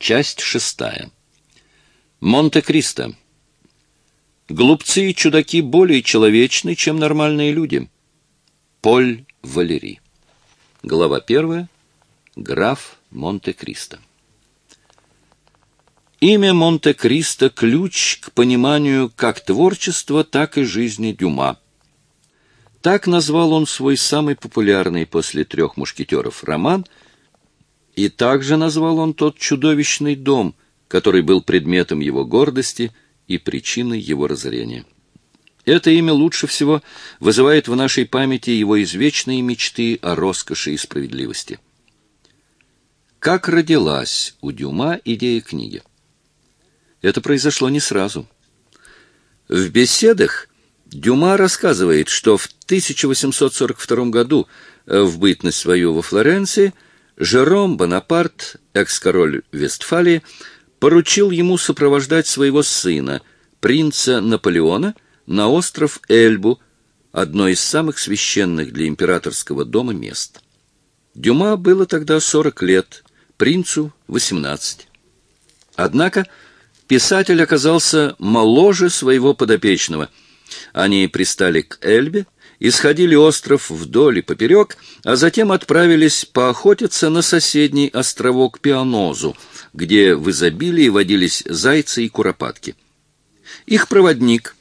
Часть шестая. Монте-Кристо. Глупцы и чудаки более человечны, чем нормальные люди. Поль Валери. Глава первая. Граф Монте-Кристо. Имя Монте-Кристо – ключ к пониманию как творчества, так и жизни Дюма. Так назвал он свой самый популярный после «Трех мушкетеров» роман, и также назвал он тот чудовищный дом, который был предметом его гордости и причиной его разорения. Это имя лучше всего вызывает в нашей памяти его извечные мечты о роскоши и справедливости. Как родилась у Дюма идея книги? Это произошло не сразу. В беседах Дюма рассказывает, что в 1842 году, э, в бытность свою во Флоренции, Жером Бонапарт, экс-король Вестфалии, поручил ему сопровождать своего сына, принца Наполеона, на остров Эльбу, одно из самых священных для императорского дома мест. Дюма было тогда 40 лет, принцу 18. Однако Писатель оказался моложе своего подопечного. Они пристали к Эльбе, исходили остров вдоль и поперек, а затем отправились поохотиться на соседний островок Пианозу, где в изобилии водились зайцы и куропатки. Их проводник,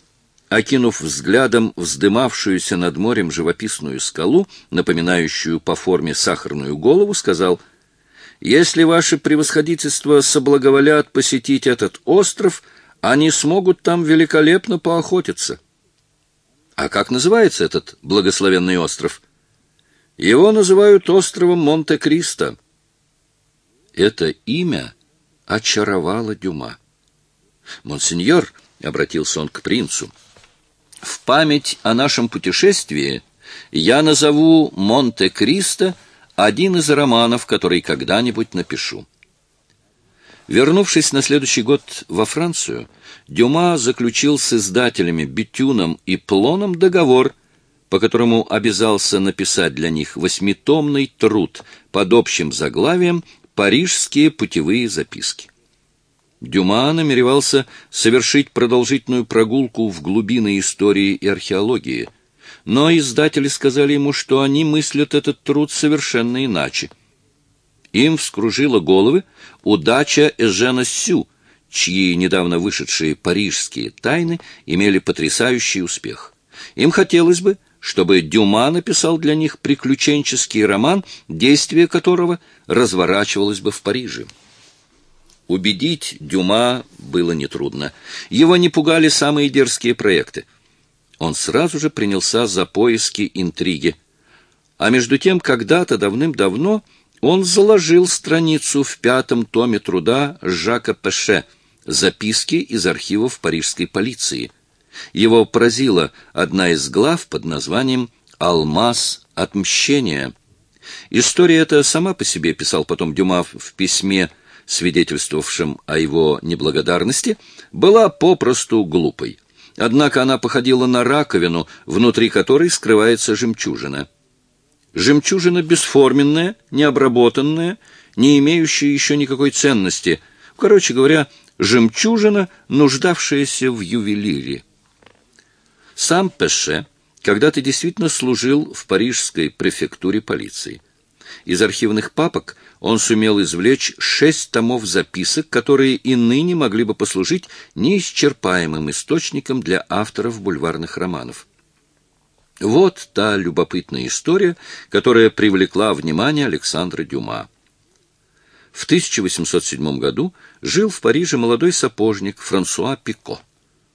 окинув взглядом вздымавшуюся над морем живописную скалу, напоминающую по форме сахарную голову, сказал — если ваше превосходительство соблаговолят посетить этот остров, они смогут там великолепно поохотиться. А как называется этот благословенный остров? Его называют островом Монте-Кристо. Это имя очаровало Дюма. «Монсеньор», — обратился он к принцу, — «в память о нашем путешествии я назову Монте-Кристо — один из романов, который когда-нибудь напишу. Вернувшись на следующий год во Францию, Дюма заключил с издателями Бетюном и Плоном договор, по которому обязался написать для них восьмитомный труд под общим заглавием «Парижские путевые записки». Дюма намеревался совершить продолжительную прогулку в глубины истории и археологии – но издатели сказали ему, что они мыслят этот труд совершенно иначе. Им вскружила головы удача Эжена Сю, чьи недавно вышедшие парижские тайны имели потрясающий успех. Им хотелось бы, чтобы Дюма написал для них приключенческий роман, действие которого разворачивалось бы в Париже. Убедить Дюма было нетрудно. Его не пугали самые дерзкие проекты — он сразу же принялся за поиски интриги. А между тем, когда-то давным-давно он заложил страницу в пятом томе труда Жака Пеше «Записки из архивов парижской полиции». Его поразила одна из глав под названием «Алмаз отмщения». История эта сама по себе, писал потом Дюма в письме, свидетельствовавшем о его неблагодарности, была попросту глупой. Однако она походила на раковину, внутри которой скрывается жемчужина. Жемчужина бесформенная, необработанная, не имеющая еще никакой ценности. Короче говоря, жемчужина, нуждавшаяся в ювелире. Сам Пеше когда-то действительно служил в парижской префектуре полиции. Из архивных папок он сумел извлечь шесть томов записок, которые и ныне могли бы послужить неисчерпаемым источником для авторов бульварных романов. Вот та любопытная история, которая привлекла внимание Александра Дюма. В 1807 году жил в Париже молодой сапожник Франсуа Пико.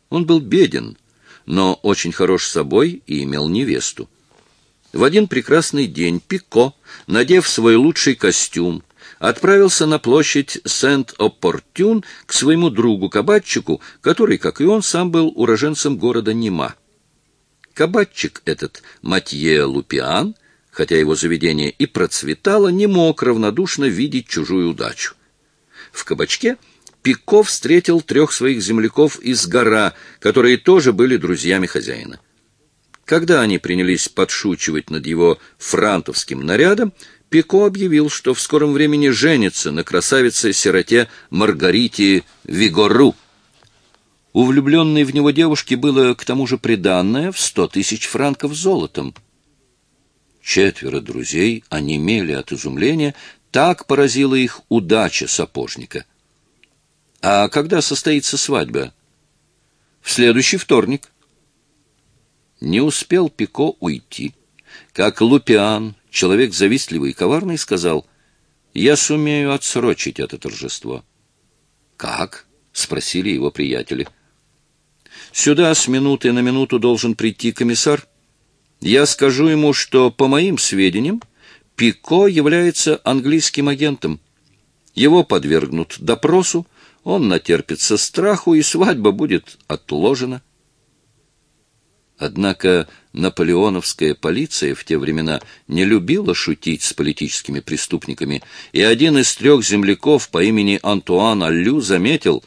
Он был беден, но очень хорош собой и имел невесту. В один прекрасный день Пико, надев свой лучший костюм, отправился на площадь Сент-Оппортюн к своему другу-кабатчику, который, как и он, сам был уроженцем города Нима. Кабатчик этот, Матье Лупиан, хотя его заведение и процветало, не мог равнодушно видеть чужую удачу. В кабачке Пико встретил трех своих земляков из гора, которые тоже были друзьями хозяина. Когда они принялись подшучивать над его франтовским нарядом, Пико объявил, что в скором времени женится на красавице-сироте Маргарите Вигору. У влюбленной в него девушки было к тому же приданное в сто тысяч франков золотом. Четверо друзей онемели от изумления, так поразила их удача сапожника. А когда состоится свадьба? В следующий вторник. Не успел Пико уйти, как Лупиан, человек завистливый и коварный, сказал, «Я сумею отсрочить это торжество». «Как?» — спросили его приятели. «Сюда с минуты на минуту должен прийти комиссар. Я скажу ему, что, по моим сведениям, Пико является английским агентом. Его подвергнут допросу, он натерпится страху, и свадьба будет отложена. Однако наполеоновская полиция в те времена не любила шутить с политическими преступниками, и один из трех земляков по имени Антуан Аллю заметил,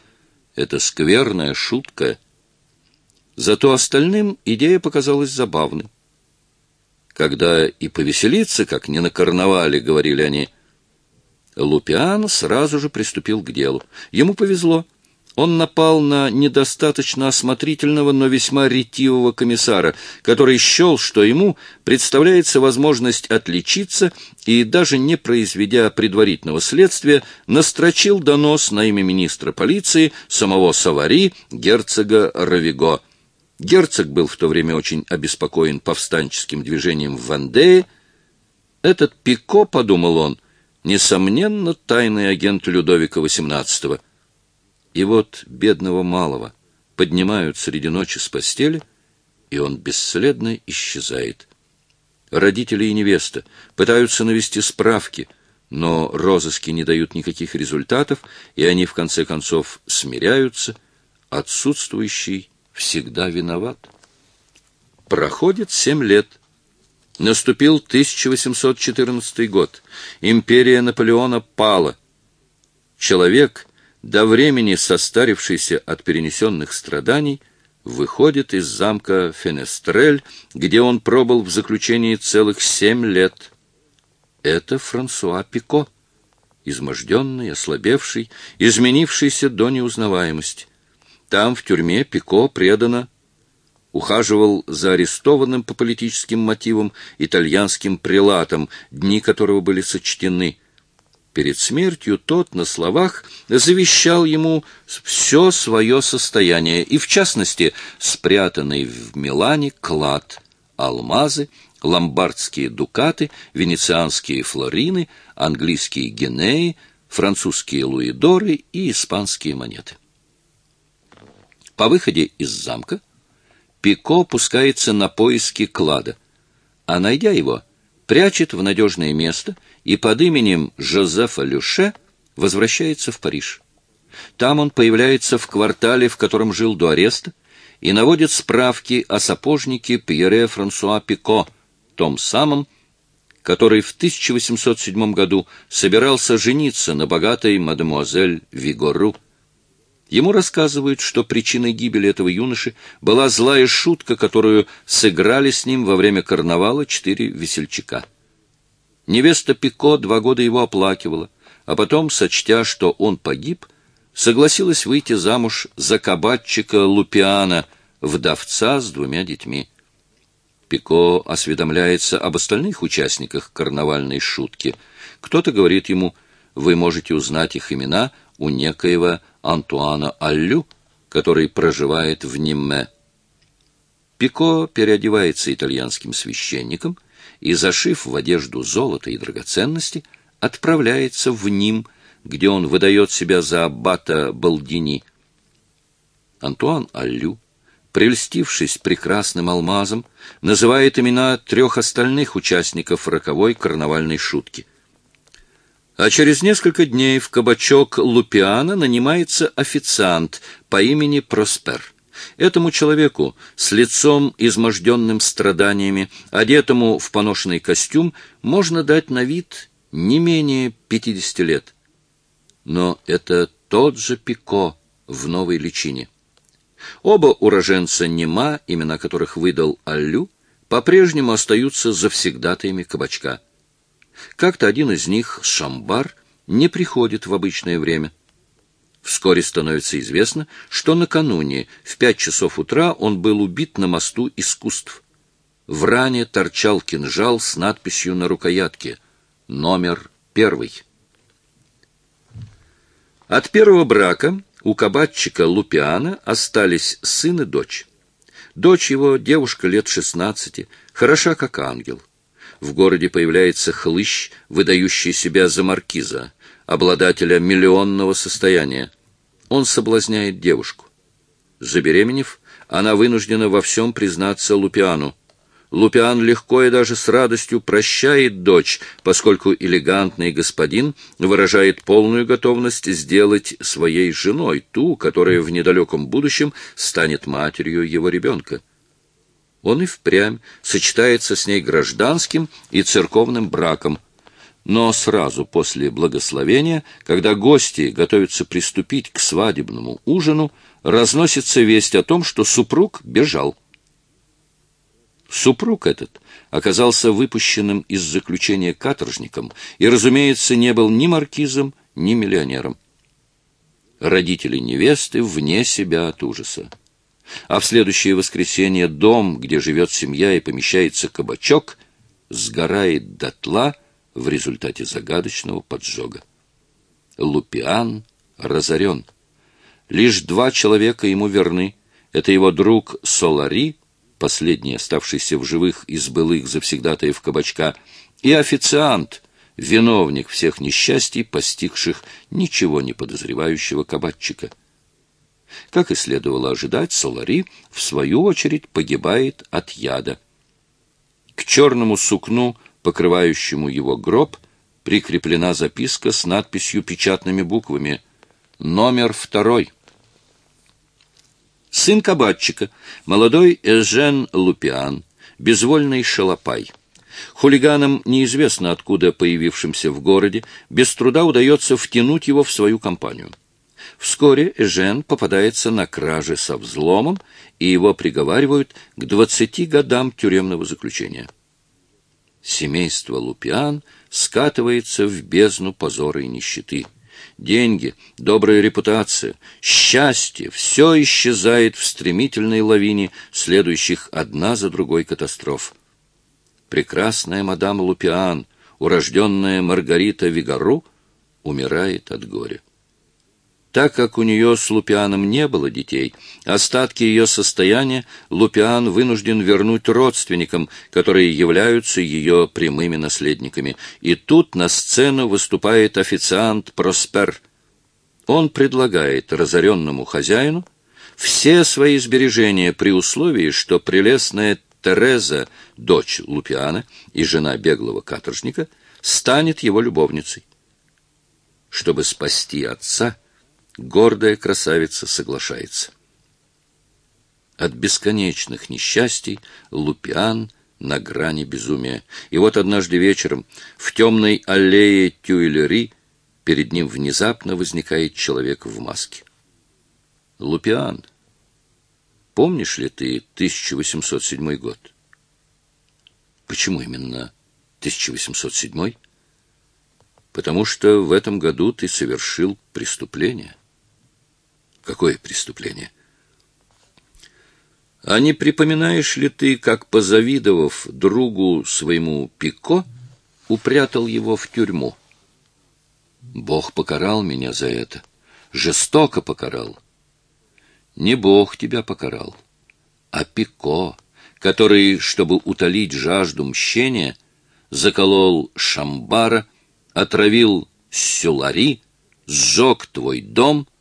это скверная шутка. Зато остальным идея показалась забавной. Когда и повеселиться, как не на карнавале, говорили они. Лупиан сразу же приступил к делу. Ему повезло. Он напал на недостаточно осмотрительного, но весьма ретивого комиссара, который счел, что ему представляется возможность отличиться и, даже не произведя предварительного следствия, настрочил донос на имя министра полиции самого Савари, герцога Равиго. Герцог был в то время очень обеспокоен повстанческим движением в Вандее. Этот Пико, подумал он, несомненно, тайный агент Людовика XVIII. И вот бедного малого поднимают среди ночи с постели, и он бесследно исчезает. Родители и невеста пытаются навести справки, но розыски не дают никаких результатов, и они в конце концов смиряются, отсутствующий всегда виноват. Проходит семь лет. Наступил 1814 год. Империя Наполеона пала. Человек, до времени состарившийся от перенесенных страданий, выходит из замка Фенестрель, где он пробыл в заключении целых семь лет. Это Франсуа Пико, изможденный, ослабевший, изменившийся до неузнаваемости. Там, в тюрьме, Пико преданно ухаживал за арестованным по политическим мотивам итальянским прелатом, дни которого были сочтены. Перед смертью тот на словах завещал ему все свое состояние, и, в частности, спрятанный в Милане клад, алмазы, ломбардские дукаты, венецианские флорины, английские генеи, французские луидоры и испанские монеты. По выходе из замка Пико пускается на поиски клада, а, найдя его, прячет в надежное место и под именем Жозефа Люше возвращается в Париж. Там он появляется в квартале, в котором жил до ареста, и наводит справки о сапожнике Пьере Франсуа Пико, том самом, который в 1807 году собирался жениться на богатой мадемуазель Вигору. Ему рассказывают, что причиной гибели этого юноши была злая шутка, которую сыграли с ним во время карнавала четыре весельчака. Невеста Пико два года его оплакивала, а потом, сочтя, что он погиб, согласилась выйти замуж за кабачика Лупиана, вдовца с двумя детьми. Пико осведомляется об остальных участниках карнавальной шутки. Кто-то говорит ему, вы можете узнать их имена у некоего Антуана Аллю, который проживает в Нимме. Пико переодевается итальянским священником и, зашив в одежду золото и драгоценности, отправляется в Ним, где он выдает себя за аббата Балдини. Антуан Аллю, прельстившись прекрасным алмазом, называет имена трех остальных участников роковой карнавальной шутки — а через несколько дней в кабачок Лупиана нанимается официант по имени Проспер. Этому человеку с лицом, изможденным страданиями, одетому в поношенный костюм, можно дать на вид не менее пятидесяти лет. Но это тот же Пико в новой личине. Оба уроженца Нема, имена которых выдал Аллю, по-прежнему остаются завсегдатаями кабачка. Как-то один из них, Шамбар, не приходит в обычное время. Вскоре становится известно, что накануне в пять часов утра он был убит на мосту искусств. В ране торчал кинжал с надписью на рукоятке «Номер первый». От первого брака у кабачика Лупиана остались сын и дочь. Дочь его, девушка лет шестнадцати, хороша как ангел. В городе появляется хлыщ, выдающий себя за маркиза, обладателя миллионного состояния. Он соблазняет девушку. Забеременев, она вынуждена во всем признаться Лупиану. Лупиан легко и даже с радостью прощает дочь, поскольку элегантный господин выражает полную готовность сделать своей женой ту, которая в недалеком будущем станет матерью его ребенка. Он и впрямь сочетается с ней гражданским и церковным браком, но сразу после благословения, когда гости готовятся приступить к свадебному ужину, разносится весть о том, что супруг бежал. Супруг этот оказался выпущенным из заключения каторжником и, разумеется, не был ни маркизом, ни миллионером. Родители невесты вне себя от ужаса. А в следующее воскресенье дом, где живет семья и помещается кабачок, сгорает дотла в результате загадочного поджога. Лупиан разорен. Лишь два человека ему верны. Это его друг Солари — последний оставшийся в живых из былых завсегдатаев кабачка, и официант, виновник всех несчастий, постигших ничего не подозревающего кабачика. Как и следовало ожидать, Солари, в свою очередь, погибает от яда. К черному сукну, покрывающему его гроб, прикреплена записка с надписью печатными буквами «Номер второй». Сын кабачика, молодой Эжен Лупиан, безвольный шалопай. Хулиганам, неизвестно откуда появившимся в городе, без труда удается втянуть его в свою компанию. Вскоре Эжен попадается на краже со взломом, и его приговаривают к двадцати годам тюремного заключения. Семейство Лупиан скатывается в бездну позора и нищеты. Деньги, добрая репутация, счастье — все исчезает в стремительной лавине, следующих одна за другой катастроф. Прекрасная мадам Лупиан, урожденная Маргарита Вигару, умирает от горя. Так как у нее с Лупианом не было детей, остатки ее состояния Лупиан вынужден вернуть родственникам, которые являются ее прямыми наследниками. И тут на сцену выступает официант Проспер. Он предлагает разоренному хозяину все свои сбережения при условии, что прелестная Тереза, дочь Лупиана и жена беглого каторжника, станет его любовницей. Чтобы спасти отца, гордая красавица соглашается. От бесконечных несчастий Лупиан на грани безумия. И вот однажды вечером в темной аллее Тюильри перед ним внезапно возникает человек в маске. Лупиан, помнишь ли ты 1807 год? Почему именно 1807? Потому что в этом году ты совершил преступление. Какое преступление? А не припоминаешь ли ты, как, позавидовав другу своему Пико, упрятал его в тюрьму? Бог покарал меня за это, жестоко покарал. Не Бог тебя покарал, а Пико, который, чтобы утолить жажду мщения, заколол Шамбара, отравил Сюлари, сжег твой дом —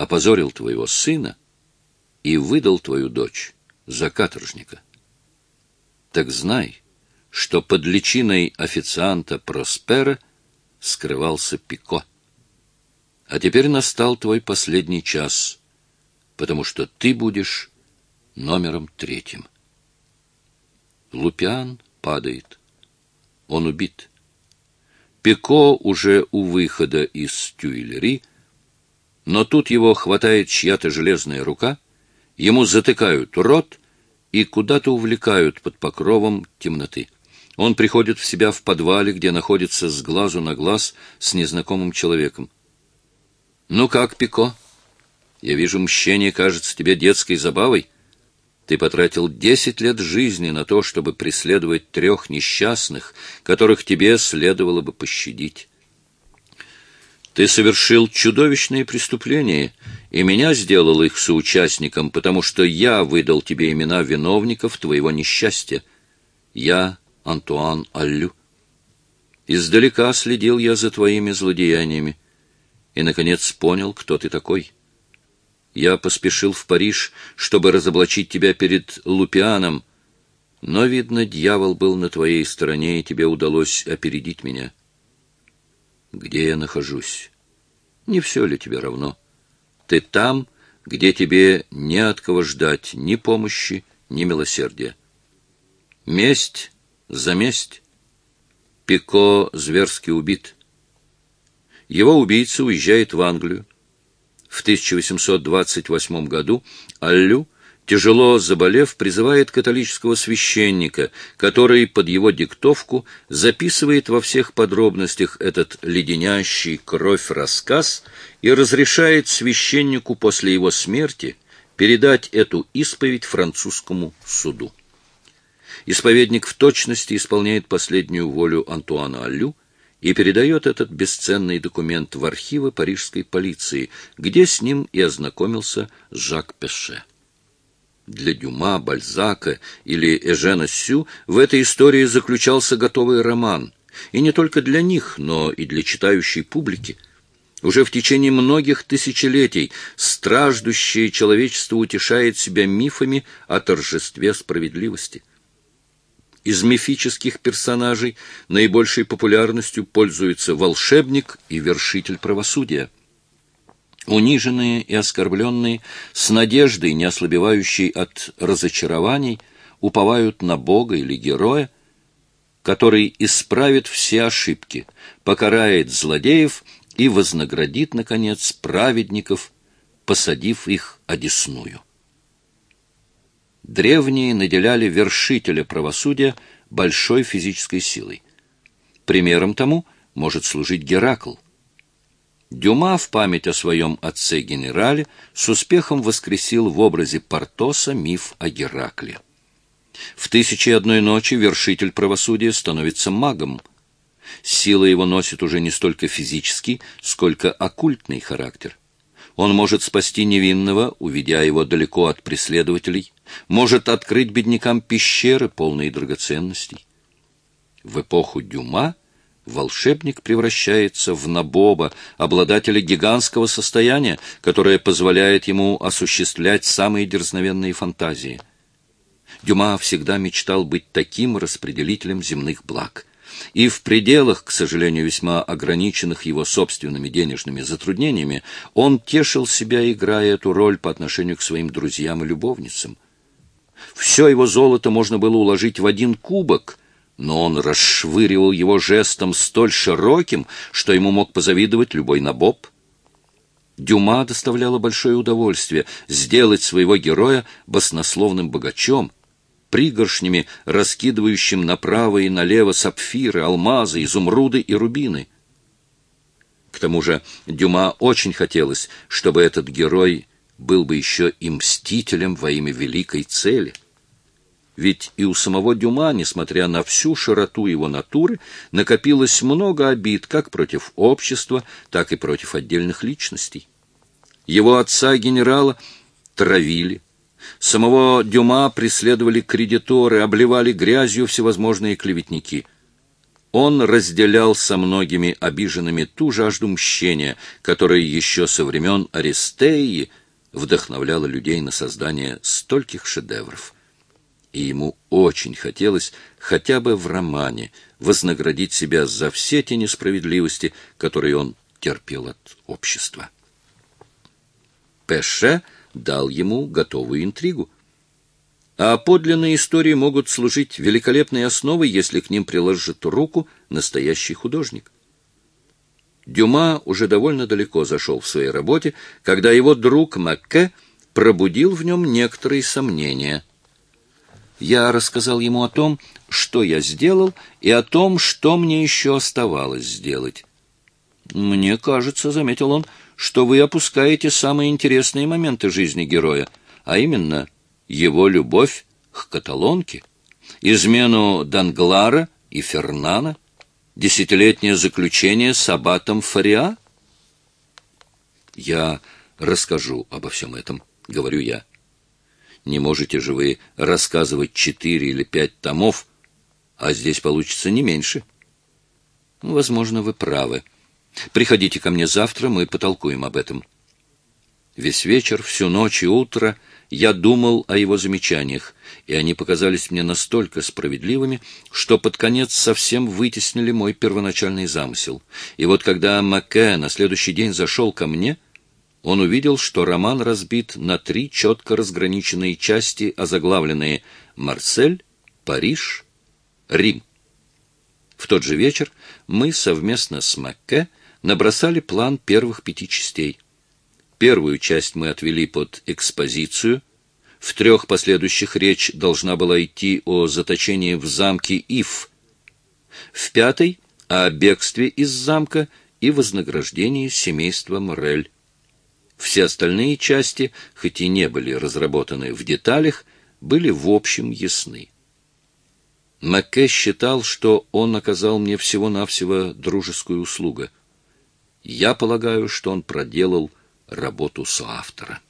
опозорил твоего сына и выдал твою дочь за каторжника. Так знай, что под личиной официанта Проспера скрывался Пико. А теперь настал твой последний час, потому что ты будешь номером третьим. Лупиан падает. Он убит. Пико уже у выхода из Тюильри но тут его хватает чья-то железная рука, ему затыкают рот и куда-то увлекают под покровом темноты. Он приходит в себя в подвале, где находится с глазу на глаз с незнакомым человеком. «Ну как, Пико? Я вижу, мщение кажется тебе детской забавой. Ты потратил десять лет жизни на то, чтобы преследовать трех несчастных, которых тебе следовало бы пощадить. Ты совершил чудовищные преступления, и меня сделал их соучастником, потому что я выдал тебе имена виновников твоего несчастья. Я Антуан Аллю. Издалека следил я за твоими злодеяниями и, наконец, понял, кто ты такой. Я поспешил в Париж, чтобы разоблачить тебя перед Лупианом, но, видно, дьявол был на твоей стороне, и тебе удалось опередить меня. Где я нахожусь? Не все ли тебе равно? Ты там, где тебе не от кого ждать ни помощи, ни милосердия. Месть за месть. Пико зверски убит. Его убийца уезжает в Англию. В 1828 году Аллю, тяжело заболев, призывает католического священника, который под его диктовку записывает во всех подробностях этот леденящий кровь рассказ и разрешает священнику после его смерти передать эту исповедь французскому суду. Исповедник в точности исполняет последнюю волю Антуана Аллю и передает этот бесценный документ в архивы парижской полиции, где с ним и ознакомился Жак Пеше. Для Дюма, Бальзака или Эжена Сю в этой истории заключался готовый роман, и не только для них, но и для читающей публики. Уже в течение многих тысячелетий страждущее человечество утешает себя мифами о торжестве справедливости. Из мифических персонажей наибольшей популярностью пользуются волшебник и вершитель правосудия. Униженные и оскорбленные, с надеждой, не ослабевающей от разочарований, уповают на Бога или героя, который исправит все ошибки, покарает злодеев и вознаградит, наконец, праведников, посадив их одесную древние наделяли вершителя правосудия большой физической силой. Примером тому может служить Геракл. Дюма в память о своем отце-генерале с успехом воскресил в образе Портоса миф о Геракле. В «Тысячи одной ночи» вершитель правосудия становится магом. Сила его носит уже не столько физический, сколько оккультный характер. Он может спасти невинного, уведя его далеко от преследователей, может открыть беднякам пещеры, полные драгоценностей. В эпоху Дюма волшебник превращается в набоба, обладателя гигантского состояния, которое позволяет ему осуществлять самые дерзновенные фантазии. Дюма всегда мечтал быть таким распределителем земных благ — и в пределах, к сожалению, весьма ограниченных его собственными денежными затруднениями, он тешил себя, играя эту роль по отношению к своим друзьям и любовницам. Все его золото можно было уложить в один кубок, но он расшвыривал его жестом столь широким, что ему мог позавидовать любой набоб. Дюма доставляло большое удовольствие сделать своего героя баснословным богачом — пригоршнями, раскидывающим направо и налево сапфиры, алмазы, изумруды и рубины. К тому же Дюма очень хотелось, чтобы этот герой был бы еще и мстителем во имя великой цели. Ведь и у самого Дюма, несмотря на всю широту его натуры, накопилось много обид как против общества, так и против отдельных личностей. Его отца-генерала травили, Самого Дюма преследовали кредиторы, обливали грязью всевозможные клеветники. Он разделял со многими обиженными ту жажду мщения, которая еще со времен Аристеи вдохновляла людей на создание стольких шедевров. И ему очень хотелось хотя бы в романе вознаградить себя за все те несправедливости, которые он терпел от общества. Пеше — дал ему готовую интригу. А подлинные истории могут служить великолепной основой, если к ним приложит руку настоящий художник. Дюма уже довольно далеко зашел в своей работе, когда его друг Макке пробудил в нем некоторые сомнения. Я рассказал ему о том, что я сделал, и о том, что мне еще оставалось сделать. «Мне кажется», — заметил он, — «что вы опускаете самые интересные моменты жизни героя, а именно его любовь к каталонке, измену Данглара и Фернана, десятилетнее заключение с аббатом Фариа?» «Я расскажу обо всем этом», — говорю я. «Не можете же вы рассказывать четыре или пять томов, а здесь получится не меньше». «Возможно, вы правы. Приходите ко мне завтра, мы потолкуем об этом». Весь вечер, всю ночь и утро я думал о его замечаниях, и они показались мне настолько справедливыми, что под конец совсем вытеснили мой первоначальный замысел. И вот когда Маке на следующий день зашел ко мне — он увидел, что роман разбит на три четко разграниченные части, озаглавленные «Марсель», «Париж», «Рим». В тот же вечер мы совместно с Макке набросали план первых пяти частей. Первую часть мы отвели под экспозицию. В трех последующих речь должна была идти о заточении в замке Ив. В пятой — о бегстве из замка и вознаграждении семейства Морель. Все остальные части, хоть и не были разработаны в деталях, были в общем ясны. Макке считал, что он оказал мне всего-навсего дружескую услугу. Я полагаю, что он проделал работу соавтора.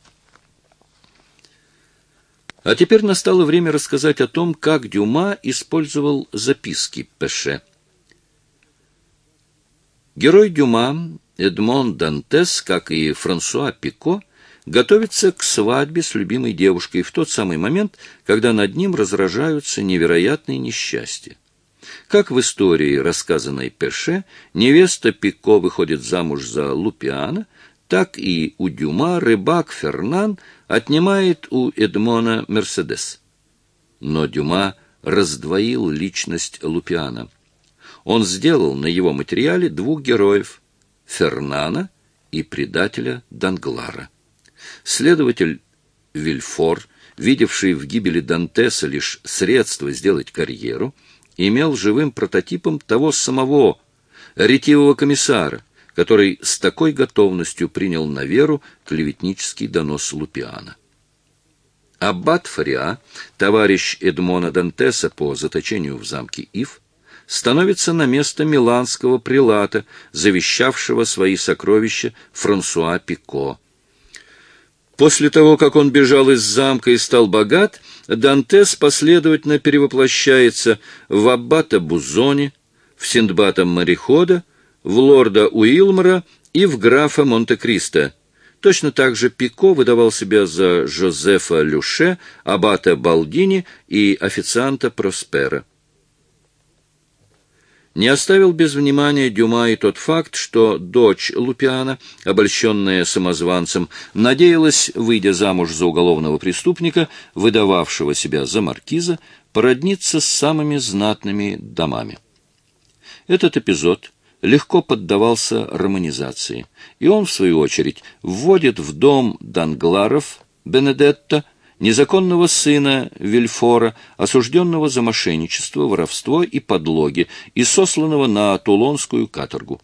А теперь настало время рассказать о том, как Дюма использовал записки Пеше. Герой Дюма Эдмон Дантес, как и Франсуа Пико, готовится к свадьбе с любимой девушкой в тот самый момент, когда над ним разражаются невероятные несчастья. Как в истории, рассказанной Пеше, невеста Пико выходит замуж за Лупиана, так и у Дюма рыбак Фернан отнимает у Эдмона Мерседес. Но Дюма раздвоил личность Лупиана. Он сделал на его материале двух героев, Фернана и предателя Данглара. Следователь Вильфор, видевший в гибели Дантеса лишь средство сделать карьеру, имел живым прототипом того самого ретивого комиссара, который с такой готовностью принял на веру клеветнический донос Лупиана. Аббат Фариа, товарищ Эдмона Дантеса по заточению в замке Ив, становится на место миланского прилата, завещавшего свои сокровища Франсуа Пико. После того, как он бежал из замка и стал богат, Дантес последовательно перевоплощается в аббата Бузони, в Синдбата Морехода, в лорда Уилмора и в графа Монте-Кристо. Точно так же Пико выдавал себя за Жозефа Люше, аббата Балдини и официанта Проспера. Не оставил без внимания Дюма и тот факт, что дочь Лупиана, обольщенная самозванцем, надеялась, выйдя замуж за уголовного преступника, выдававшего себя за маркиза, породниться с самыми знатными домами. Этот эпизод легко поддавался романизации, и он, в свою очередь, вводит в дом Дангларов Бенедетто незаконного сына Вильфора, осужденного за мошенничество, воровство и подлоги, и сосланного на Тулонскую каторгу.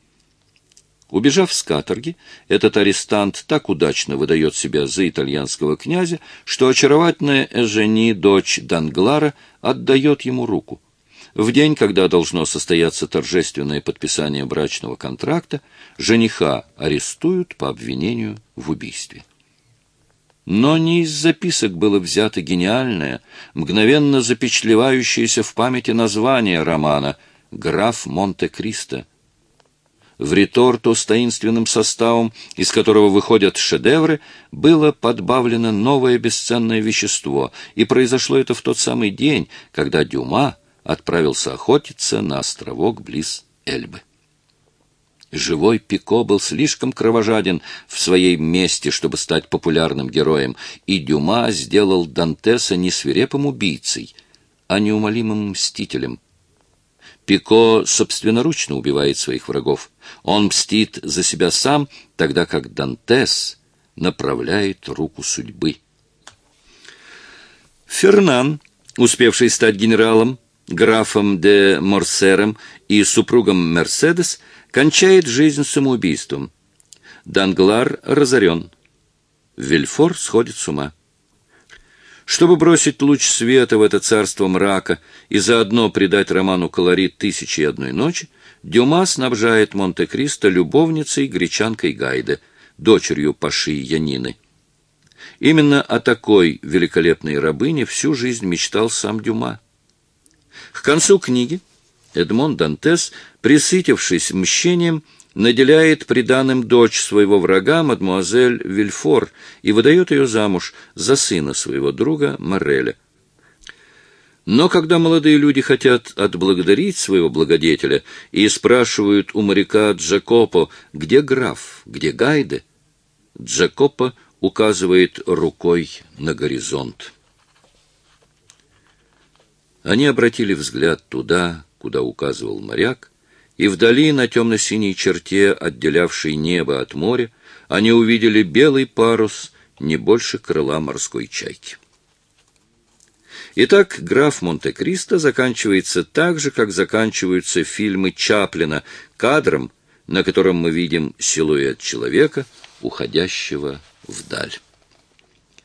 Убежав с каторги, этот арестант так удачно выдает себя за итальянского князя, что очаровательная Эжени, дочь Данглара, отдает ему руку. В день, когда должно состояться торжественное подписание брачного контракта, жениха арестуют по обвинению в убийстве. Но не из записок было взято гениальное, мгновенно запечатлевающееся в памяти название романа «Граф Монте-Кристо». В реторту с таинственным составом, из которого выходят шедевры, было подбавлено новое бесценное вещество, и произошло это в тот самый день, когда Дюма отправился охотиться на островок близ Эльбы. Живой Пико был слишком кровожаден в своей мести, чтобы стать популярным героем, и Дюма сделал Дантеса не свирепым убийцей, а неумолимым мстителем. Пико собственноручно убивает своих врагов. Он мстит за себя сам, тогда как Дантес направляет руку судьбы. Фернан успевший стать генералом, графом де Морсером и супругом Мерседес, кончает жизнь самоубийством. Данглар разорен. Вильфор сходит с ума. Чтобы бросить луч света в это царство мрака и заодно придать роману колорит «Тысячи и одной ночи», Дюма снабжает Монте-Кристо любовницей гречанкой Гайде, дочерью Паши Янины. Именно о такой великолепной рабыне всю жизнь мечтал сам Дюма. К концу книги Эдмон Дантес, присытившись мщением, наделяет приданым дочь своего врага, мадмуазель Вильфор, и выдает ее замуж за сына своего друга Мореля. Но когда молодые люди хотят отблагодарить своего благодетеля и спрашивают у моряка Джакопо, где граф, где Гайде, Джакопо указывает рукой на горизонт. Они обратили взгляд туда, куда указывал моряк, и вдали на темно-синей черте, отделявшей небо от моря, они увидели белый парус не больше крыла морской чайки. Итак, «Граф Монте-Кристо» заканчивается так же, как заканчиваются фильмы Чаплина, кадром, на котором мы видим силуэт человека, уходящего вдаль.